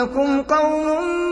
إنكم قوم